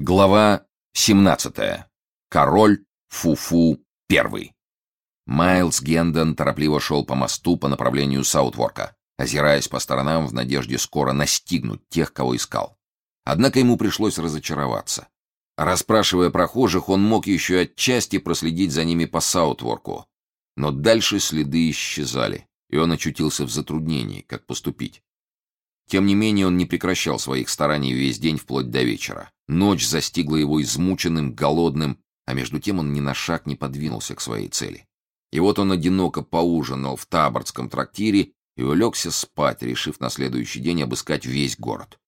Глава 17. Король Фуфу первый. Майлз Гендон торопливо шел по мосту по направлению Саутворка, озираясь по сторонам в надежде скоро настигнуть тех, кого искал. Однако ему пришлось разочароваться. Расспрашивая прохожих, он мог еще отчасти проследить за ними по Саутворку, но дальше следы исчезали, и он очутился в затруднении, как поступить. Тем не менее, он не прекращал своих стараний весь день вплоть до вечера. Ночь застигла его измученным, голодным, а между тем он ни на шаг не подвинулся к своей цели. И вот он одиноко поужинал в Табордском трактире и улегся спать, решив на следующий день обыскать весь город.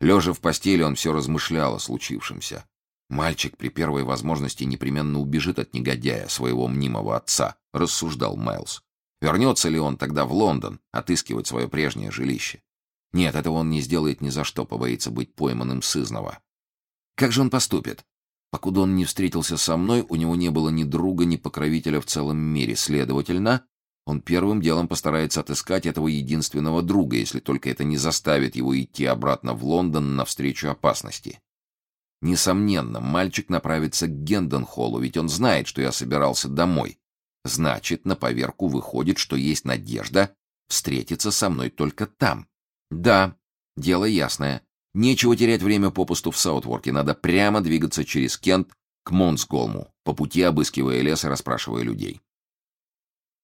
Лежа в постели, он все размышлял о случившемся. «Мальчик при первой возможности непременно убежит от негодяя, своего мнимого отца», — рассуждал Майлз. «Вернется ли он тогда в Лондон отыскивать свое прежнее жилище? Нет, этого он не сделает ни за что, побоится быть пойманным сызново. Как же он поступит? Покуда он не встретился со мной, у него не было ни друга, ни покровителя в целом мире. Следовательно, он первым делом постарается отыскать этого единственного друга, если только это не заставит его идти обратно в Лондон навстречу опасности. Несомненно, мальчик направится к Генденхоллу, ведь он знает, что я собирался домой. Значит, на поверку выходит, что есть надежда встретиться со мной только там. Да, дело ясное. Нечего терять время попусту в Саутворке, надо прямо двигаться через Кент к Монсголму, по пути обыскивая лес и расспрашивая людей.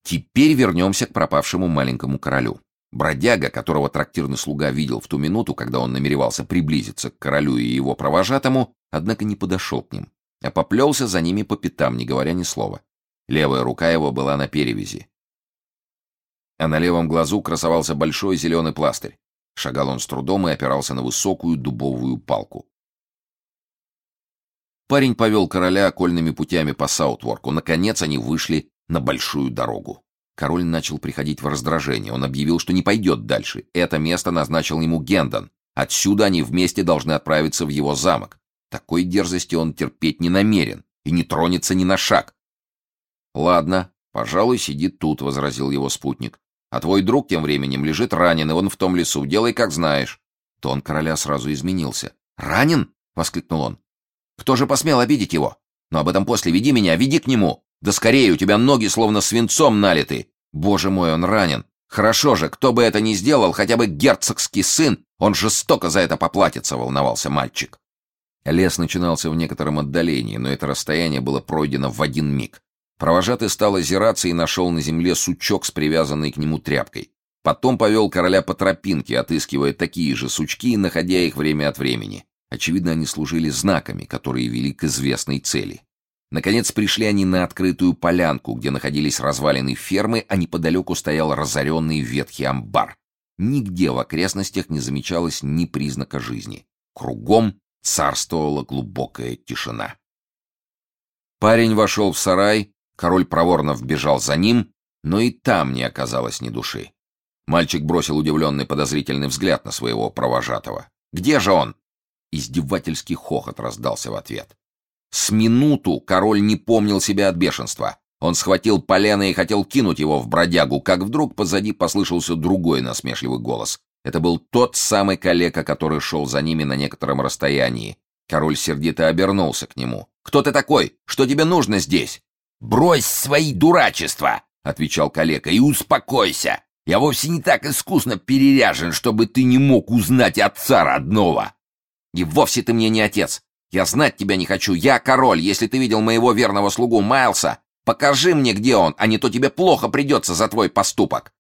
Теперь вернемся к пропавшему маленькому королю. Бродяга, которого трактирный слуга видел в ту минуту, когда он намеревался приблизиться к королю и его провожатому, однако не подошел к ним, а поплелся за ними по пятам, не говоря ни слова. Левая рука его была на перевязи, а на левом глазу красовался большой зеленый пластырь. Шагал он с трудом и опирался на высокую дубовую палку. Парень повел короля окольными путями по Саутворку. Наконец они вышли на большую дорогу. Король начал приходить в раздражение. Он объявил, что не пойдет дальше. Это место назначил ему Гендон. Отсюда они вместе должны отправиться в его замок. Такой дерзости он терпеть не намерен и не тронется ни на шаг. «Ладно, пожалуй, сидит тут», — возразил его спутник. А твой друг тем временем лежит раненый, он в том лесу. Делай, как знаешь». Тон короля сразу изменился. «Ранен?» — воскликнул он. «Кто же посмел обидеть его? Но об этом после веди меня, веди к нему. Да скорее, у тебя ноги словно свинцом налиты. Боже мой, он ранен. Хорошо же, кто бы это ни сделал, хотя бы герцогский сын, он жестоко за это поплатится», — волновался мальчик. Лес начинался в некотором отдалении, но это расстояние было пройдено в один миг. Провожатый стал озираться и нашел на земле сучок с привязанной к нему тряпкой. Потом повел короля по тропинке, отыскивая такие же сучки и находя их время от времени. Очевидно, они служили знаками, которые вели к известной цели. Наконец пришли они на открытую полянку, где находились развалины фермы, а неподалеку стоял разоренный ветхий амбар. Нигде в окрестностях не замечалось ни признака жизни. Кругом царствовала глубокая тишина. Парень вошел в сарай, Король проворно вбежал за ним, но и там не оказалось ни души. Мальчик бросил удивленный подозрительный взгляд на своего провожатого. «Где же он?» Издевательский хохот раздался в ответ. С минуту король не помнил себя от бешенства. Он схватил полено и хотел кинуть его в бродягу, как вдруг позади послышался другой насмешливый голос. Это был тот самый калека, который шел за ними на некотором расстоянии. Король сердито обернулся к нему. «Кто ты такой? Что тебе нужно здесь?» «Брось свои дурачества!» — отвечал калека, — «и успокойся! Я вовсе не так искусно переряжен, чтобы ты не мог узнать отца родного!» «И вовсе ты мне не отец! Я знать тебя не хочу! Я король! Если ты видел моего верного слугу Майлса, покажи мне, где он, а не то тебе плохо придется за твой поступок!»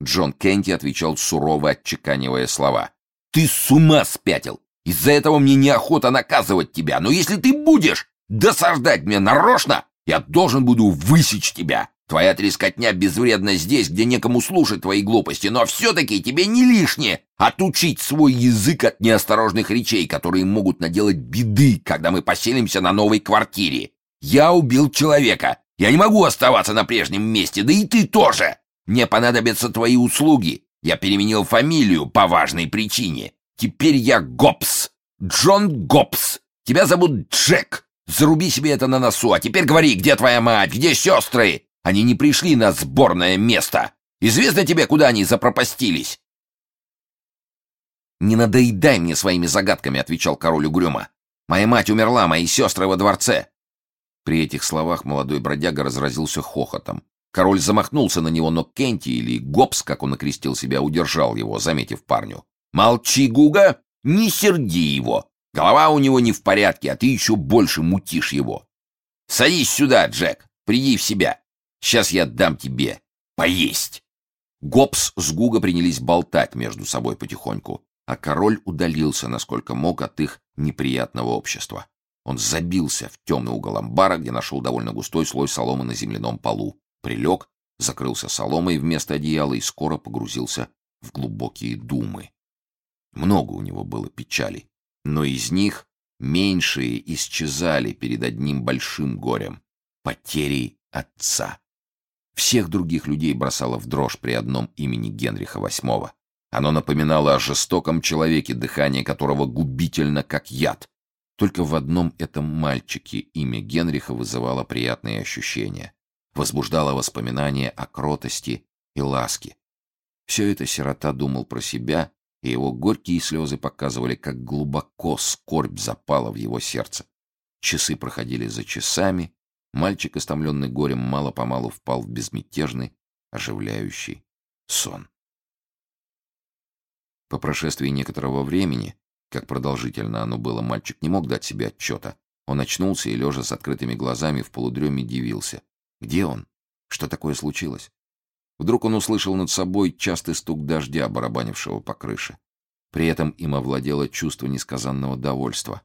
Джон Кенти отвечал сурово, отчеканивая слова. «Ты с ума спятил! Из-за этого мне неохота наказывать тебя, но если ты будешь досаждать мне нарочно, я должен буду высечь тебя. Твоя трескотня безвредна здесь, где некому слушать твои глупости, но все-таки тебе не лишнее отучить свой язык от неосторожных речей, которые могут наделать беды, когда мы поселимся на новой квартире. Я убил человека. Я не могу оставаться на прежнем месте, да и ты тоже. Мне понадобятся твои услуги. Я переменил фамилию по важной причине. Теперь я Гопс. Джон Гопс. Тебя зовут Джек. Заруби себе это на носу, а теперь говори, где твоя мать, где сестры? Они не пришли на сборное место. Известно тебе, куда они запропастились?» «Не надоедай мне своими загадками», — отвечал король угрюмо. Моя мать умерла, мои сестры во дворце!» При этих словах молодой бродяга разразился хохотом. Король замахнулся на него, но Кенти, или Гопс, как он окрестил себя, удержал его, заметив парню. «Молчи, Гуга! Не серди его! Голова у него не в порядке, а ты еще больше мутишь его! Садись сюда, Джек, приди в себя! Сейчас я дам тебе поесть!» Гопс с Гуга принялись болтать между собой потихоньку, а король удалился, насколько мог, от их неприятного общества. Он забился в темный угол амбара, где нашел довольно густой слой соломы на земляном полу, прилег, закрылся соломой вместо одеяла и скоро погрузился в глубокие думы. Много у него было печали, но из них меньшие исчезали перед одним большим горем — потерей отца. Всех других людей бросало в дрожь при одном имени Генриха VIII. Оно напоминало о жестоком человеке, дыхание которого губительно, как яд. Только в одном этом мальчике имя Генриха вызывало приятные ощущения, возбуждало воспоминания о кротости и ласке. Все это сирота думал про себя, и его горькие слезы показывали, как глубоко скорбь запала в его сердце. Часы проходили за часами, Мальчик, истомленный горем, мало-помалу впал в безмятежный, оживляющий сон. По прошествии некоторого времени, как продолжительно оно было, мальчик не мог дать себе отчета. Он очнулся и, лежа с открытыми глазами, в полудреме дивился. Где он? Что такое случилось? Вдруг он услышал над собой частый стук дождя, барабанившего по крыше. При этом им овладело чувство несказанного довольства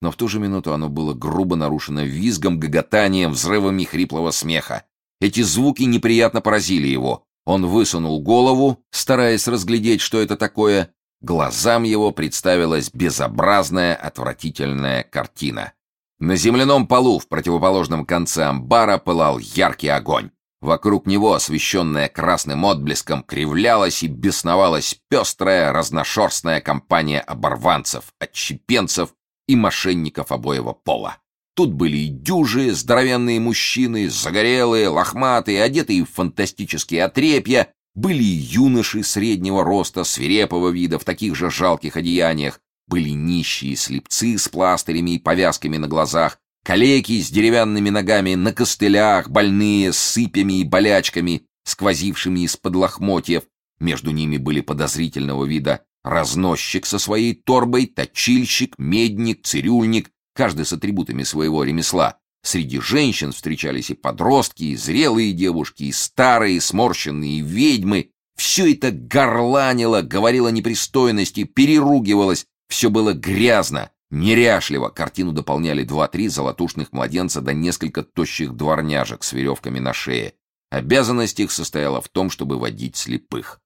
но в ту же минуту оно было грубо нарушено визгом, гоготанием, взрывами хриплого смеха. Эти звуки неприятно поразили его. Он высунул голову, стараясь разглядеть, что это такое. Глазам его представилась безобразная, отвратительная картина. На земляном полу в противоположном конце амбара пылал яркий огонь. Вокруг него, освещенная красным отблеском, кривлялась и бесновалась пестрая, разношерстная компания оборванцев, отщепенцев и мошенников обоего пола. Тут были и дюжи, здоровенные мужчины, загорелые, лохматые, одетые в фантастические отрепья, были и юноши среднего роста, свирепого вида, в таких же жалких одеяниях, были нищие слепцы с пластырями и повязками на глазах, калеки с деревянными ногами на костылях, больные с сыпями и болячками, сквозившими из-под лохмотьев. Между ними были подозрительного вида Разносчик со своей торбой, точильщик, медник, цирюльник, каждый с атрибутами своего ремесла. Среди женщин встречались и подростки, и зрелые девушки, и старые, сморщенные ведьмы. Все это горланило, говорило непристойности, переругивалось. Все было грязно, неряшливо. Картину дополняли два-три золотушных младенца да несколько тощих дворняжек с веревками на шее. Обязанность их состояла в том, чтобы водить слепых.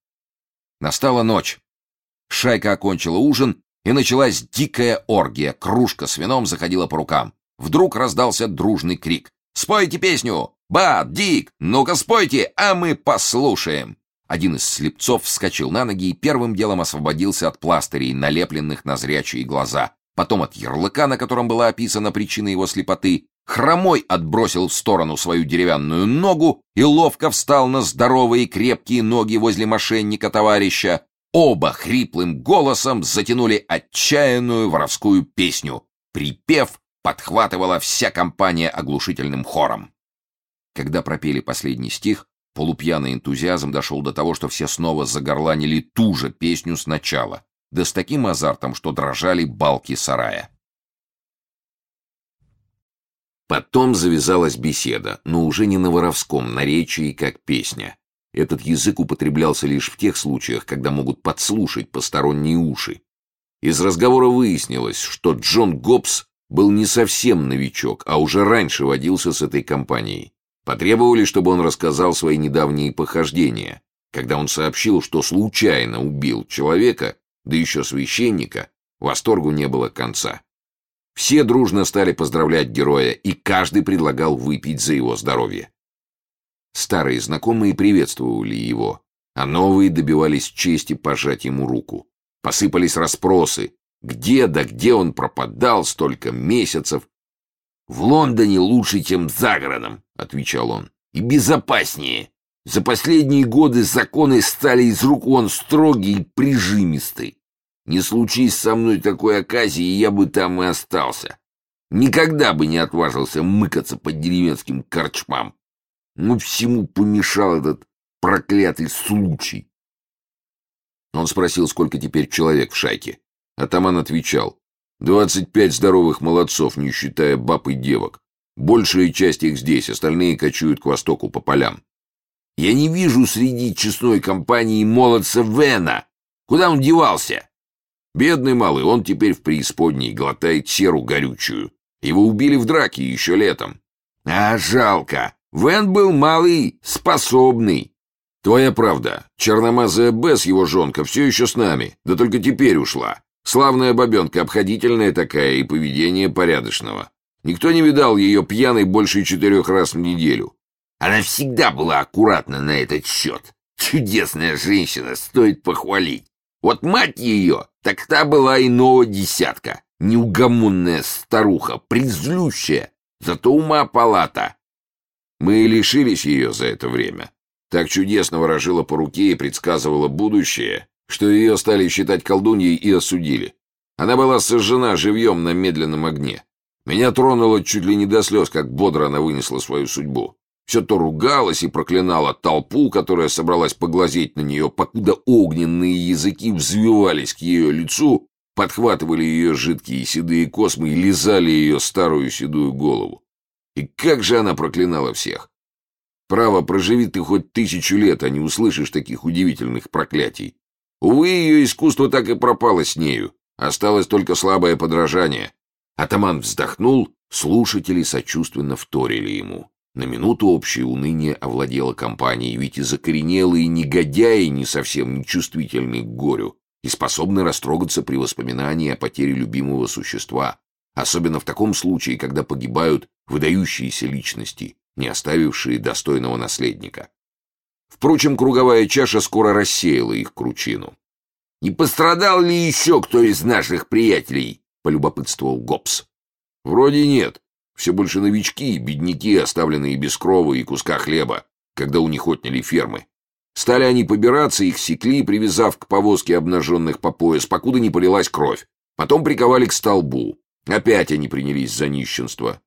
Настала ночь. Шайка окончила ужин, и началась дикая оргия. Кружка с вином заходила по рукам. Вдруг раздался дружный крик. «Спойте песню! Бат, Дик, ну-ка спойте, а мы послушаем!» Один из слепцов вскочил на ноги и первым делом освободился от пластырей, налепленных на зрячие глаза. Потом от ярлыка, на котором была описана причина его слепоты. Хромой отбросил в сторону свою деревянную ногу и ловко встал на здоровые крепкие ноги возле мошенника-товарища. Оба хриплым голосом затянули отчаянную воровскую песню. Припев подхватывала вся компания оглушительным хором. Когда пропели последний стих, полупьяный энтузиазм дошел до того, что все снова загорланили ту же песню сначала, да с таким азартом, что дрожали балки сарая. Потом завязалась беседа, но уже не на воровском наречии, как песня. Этот язык употреблялся лишь в тех случаях, когда могут подслушать посторонние уши. Из разговора выяснилось, что Джон Гоббс был не совсем новичок, а уже раньше водился с этой компанией. Потребовали, чтобы он рассказал свои недавние похождения. Когда он сообщил, что случайно убил человека, да еще священника, восторгу не было конца. Все дружно стали поздравлять героя, и каждый предлагал выпить за его здоровье. Старые знакомые приветствовали его, а новые добивались чести пожать ему руку. Посыпались расспросы, где да где он пропадал столько месяцев. «В Лондоне лучше, чем за городом», — отвечал он, — «и безопаснее. За последние годы законы стали из рук вон строгие и прижимистые. Не случись со мной такой оказии, я бы там и остался. Никогда бы не отважился мыкаться по деревенским корчмам. Ну, всему помешал этот проклятый случай. Он спросил, сколько теперь человек в шайке. Атаман отвечал. «Двадцать пять здоровых молодцов, не считая баб и девок. Большая часть их здесь, остальные кочуют к востоку по полям. Я не вижу среди честной компании молодца Вена. Куда он девался? Бедный малый, он теперь в преисподней, глотает серу горючую. Его убили в драке еще летом. А жалко. Вен был малый, способный. Твоя правда. Черномазая Бесс, его жонка, все еще с нами, да только теперь ушла. Славная бабенка, обходительная такая и поведение порядочного. Никто не видал ее пьяной больше четырех раз в неделю. Она всегда была аккуратна на этот счет. Чудесная женщина, стоит похвалить. Вот мать ее, так та была иного десятка. Неугомонная старуха, призлющая, зато ума палата. Мы лишились ее за это время. Так чудесно ворожила по руке и предсказывала будущее, что ее стали считать колдуньей и осудили. Она была сожжена живьем на медленном огне. Меня тронуло чуть ли не до слез, как бодро она вынесла свою судьбу. Все то ругалась и проклинала толпу, которая собралась поглазеть на нее, покуда огненные языки взвивались к ее лицу, подхватывали ее жидкие седые космы и лизали ее старую седую голову. И как же она проклинала всех! Право, проживи ты хоть тысячу лет, а не услышишь таких удивительных проклятий. Увы, ее искусство так и пропало с нею. Осталось только слабое подражание. Атаман вздохнул, слушатели сочувственно вторили ему. На минуту общее уныние овладело компанией, ведь и закоренелые негодяи не совсем нечувствительны к горю и способны растрогаться при воспоминании о потере любимого существа, особенно в таком случае, когда погибают выдающиеся личности, не оставившие достойного наследника. Впрочем, круговая чаша скоро рассеяла их кручину. «Не пострадал ли еще кто из наших приятелей?» — полюбопытствовал Гоббс. «Вроде нет. Все больше новички, бедняки, оставленные без крова и куска хлеба, когда у них отняли фермы. Стали они побираться, их секли, привязав к повозке обнаженных по пояс, покуда не полилась кровь. Потом приковали к столбу. Опять они принялись за нищенство.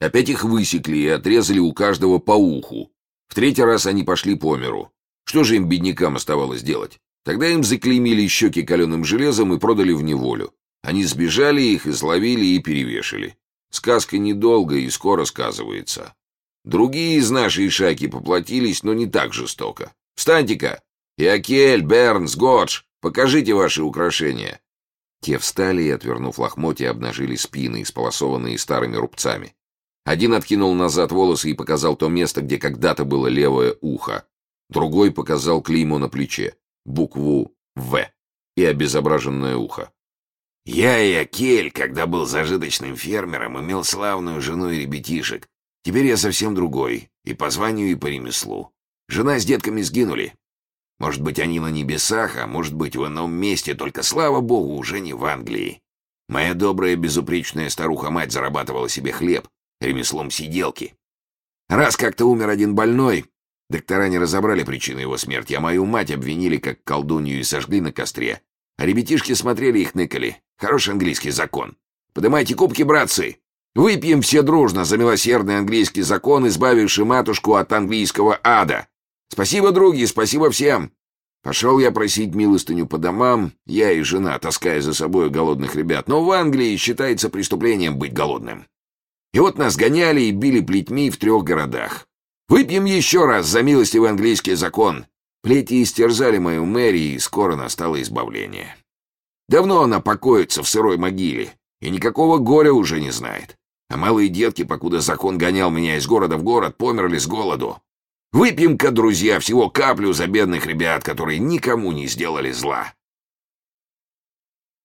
Опять их высекли и отрезали у каждого по уху. В третий раз они пошли по миру. Что же им, беднякам, оставалось делать? Тогда им заклеймили щеки каленым железом и продали в неволю. Они сбежали, их изловили и перевешали. Сказка недолго и скоро сказывается. Другие из нашей шайки поплатились, но не так жестоко. Встаньте-ка! Иокель, Бернс, Годж, покажите ваши украшения. Те встали и, отвернув лохмотья, обнажили спины, исполосованные старыми рубцами. Один откинул назад волосы и показал то место, где когда-то было левое ухо. Другой показал клеймо на плече, букву «В» и обезображенное ухо. Я и Акель, когда был зажиточным фермером, имел славную жену и ребятишек. Теперь я совсем другой, и по званию, и по ремеслу. Жена с детками сгинули. Может быть, они на небесах, а может быть, в ином месте, только, слава богу, уже не в Англии. Моя добрая, безупречная старуха-мать зарабатывала себе хлеб ремеслом сиделки. Раз как-то умер один больной, доктора не разобрали причину его смерти, а мою мать обвинили как колдунью и сожгли на костре. А ребятишки смотрели их ныкали. Хороший английский закон. Подымайте кубки, братцы. Выпьем все дружно за милосердный английский закон, избавивший матушку от английского ада. Спасибо, други, спасибо всем. Пошел я просить милостыню по домам, я и жена, таская за собой голодных ребят. Но в Англии считается преступлением быть голодным. И вот нас гоняли и били плетьми в трех городах. Выпьем еще раз за милостивый английский закон. Плети истерзали мою Мэри, и скоро настало избавление. Давно она покоится в сырой могиле, и никакого горя уже не знает. А малые детки, покуда закон гонял меня из города в город, померли с голоду. Выпьем-ка, друзья, всего каплю за бедных ребят, которые никому не сделали зла.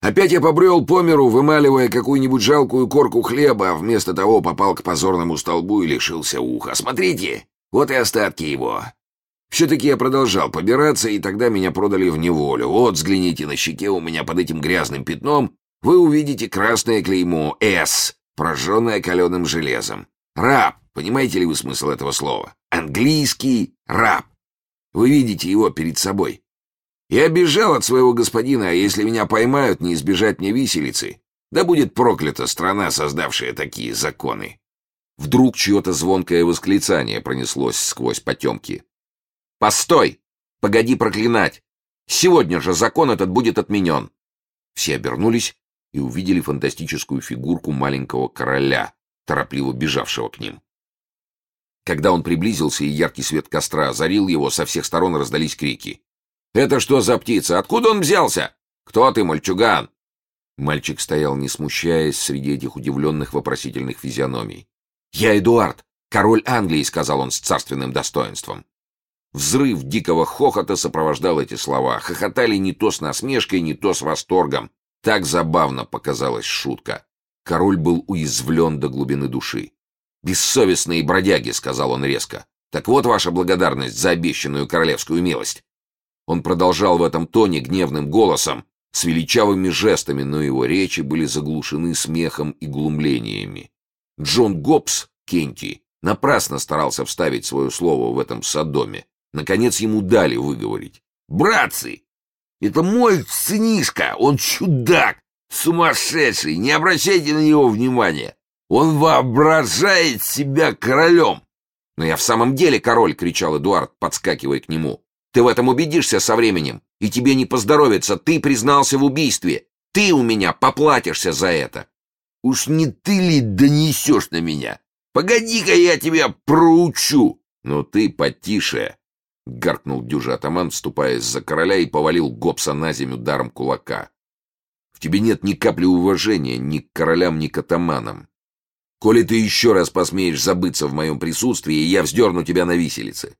Опять я побрел по миру, вымаливая какую-нибудь жалкую корку хлеба, а вместо того попал к позорному столбу и лишился уха. Смотрите, вот и остатки его. Все-таки я продолжал побираться, и тогда меня продали в неволю. Вот, взгляните на щеке у меня под этим грязным пятном, вы увидите красное клеймо «С», прожженное каленым железом. Раб, понимаете ли вы смысл этого слова? Английский раб. Вы видите его перед собой. Я бежал от своего господина, а если меня поймают, не избежать мне виселицы. Да будет проклята страна, создавшая такие законы. Вдруг чье-то звонкое восклицание пронеслось сквозь потемки. «Постой! Погоди проклинать! Сегодня же закон этот будет отменен!» Все обернулись и увидели фантастическую фигурку маленького короля, торопливо бежавшего к ним. Когда он приблизился и яркий свет костра озарил его, со всех сторон раздались крики. «Это что за птица? Откуда он взялся? Кто ты, мальчуган?» Мальчик стоял, не смущаясь, среди этих удивленных вопросительных физиономий. «Я Эдуард, король Англии», — сказал он с царственным достоинством. Взрыв дикого хохота сопровождал эти слова. Хохотали не то с насмешкой, не то с восторгом. Так забавно показалась шутка. Король был уязвлен до глубины души. «Бессовестные бродяги», — сказал он резко. «Так вот ваша благодарность за обещанную королевскую милость». Он продолжал в этом тоне гневным голосом, с величавыми жестами, но его речи были заглушены смехом и глумлениями. Джон Гоббс, Кенти, напрасно старался вставить свое слово в этом садоме. Наконец ему дали выговорить. «Братцы, это мой сынишка, он чудак, сумасшедший, не обращайте на него внимания. Он воображает себя королем. «Но я в самом деле король!» — кричал Эдуард, подскакивая к нему. «Ты в этом убедишься со временем, и тебе не поздоровится. Ты признался в убийстве. Ты у меня поплатишься за это!» «Уж не ты ли донесешь на меня? Погоди-ка я тебя проучу!» «Ну ты потише!» — гаркнул дюжа атаман, вступая за короля, и повалил Гопса на землю ударом кулака. «В тебе нет ни капли уважения ни к королям, ни к атаманам. Коли ты еще раз посмеешь забыться в моем присутствии, я вздерну тебя на виселице.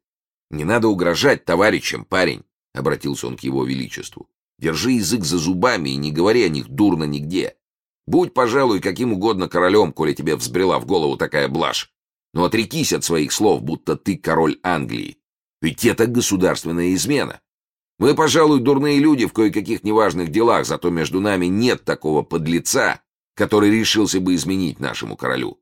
Не надо угрожать товарищам, парень, — обратился он к его величеству. Держи язык за зубами и не говори о них дурно нигде. Будь, пожалуй, каким угодно королем, коли тебе взбрела в голову такая блажь. Но отрекись от своих слов, будто ты король Англии. Ведь это государственная измена. Мы, пожалуй, дурные люди в кое-каких неважных делах, зато между нами нет такого подлеца, который решился бы изменить нашему королю.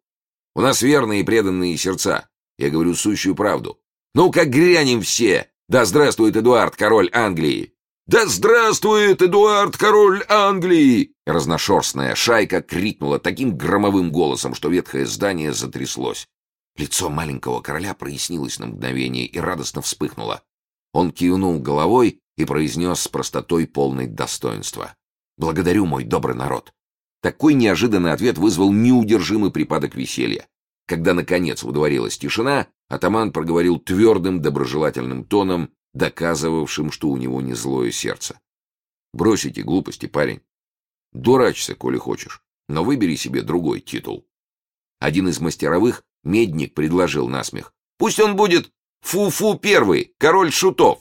У нас верные и преданные сердца. Я говорю сущую правду. Ну, как грянем все! Да здравствует Эдуард, король Англии! Да здравствует Эдуард, король Англии! Разношерстная шайка крикнула таким громовым голосом, что ветхое здание затряслось. Лицо маленького короля прояснилось на мгновение и радостно вспыхнуло. Он кивнул головой и произнес с простотой полной достоинства. «Благодарю, мой добрый народ. Такой неожиданный ответ вызвал неудержимый припадок веселья. Когда, наконец, выдворилась тишина, атаман проговорил твердым, доброжелательным тоном, доказывавшим, что у него не злое сердце. «Бросите глупости, парень. Дурачься, коли хочешь, но выбери себе другой титул». Один из мастеровых, медник, предложил насмех. «Пусть он будет Фу-Фу первый, король шутов!»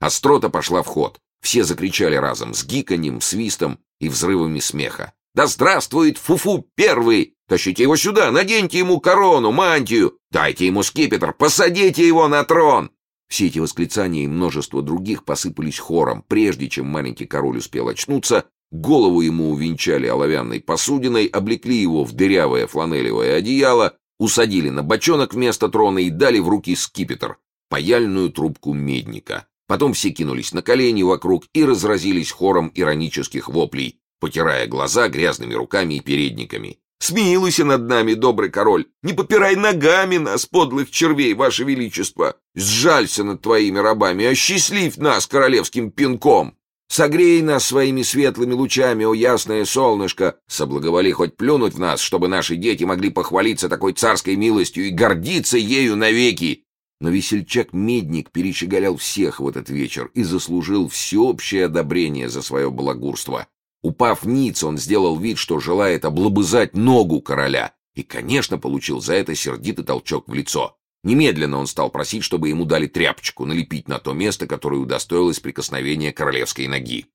Острота пошла в ход. Все закричали разом, с гиканьем, свистом и взрывами смеха. Да здравствует Фуфу первый! Тащите его сюда, наденьте ему корону, мантию, дайте ему скипетр, посадите его на трон!» Все эти восклицания и множество других посыпались хором. Прежде чем маленький король успел очнуться, голову ему увенчали оловянной посудиной, облекли его в дырявое фланелевое одеяло, усадили на бочонок вместо трона и дали в руки скипетр, паяльную трубку медника. Потом все кинулись на колени вокруг и разразились хором иронических воплей потирая глаза грязными руками и передниками. «Смилуйся над нами, добрый король! Не попирай ногами нас, подлых червей, ваше величество! Сжалься над твоими рабами, осчастливь нас королевским пинком! Согрей нас своими светлыми лучами, о ясное солнышко! Соблаговоли хоть плюнуть в нас, чтобы наши дети могли похвалиться такой царской милостью и гордиться ею навеки!» Но весельчак-медник перещеголял всех в этот вечер и заслужил всеобщее одобрение за свое благурство. Упав ниц, он сделал вид, что желает облобызать ногу короля, и, конечно, получил за это сердитый толчок в лицо. Немедленно он стал просить, чтобы ему дали тряпочку налепить на то место, которое удостоилось прикосновения королевской ноги.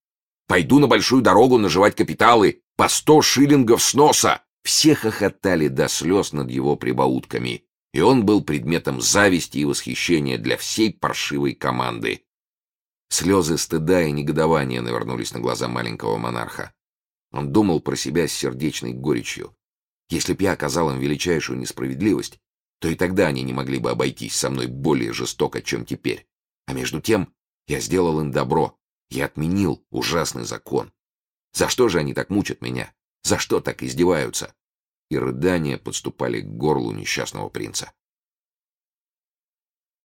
«Пойду на большую дорогу наживать капиталы, по сто шиллингов с носа!» Все хохотали до слез над его прибаутками, и он был предметом зависти и восхищения для всей паршивой команды. Слезы стыда и негодования навернулись на глаза маленького монарха. Он думал про себя с сердечной горечью. Если б я оказал им величайшую несправедливость, то и тогда они не могли бы обойтись со мной более жестоко, чем теперь. А между тем я сделал им добро, Я отменил ужасный закон. За что же они так мучат меня? За что так издеваются?» И рыдания подступали к горлу несчастного принца.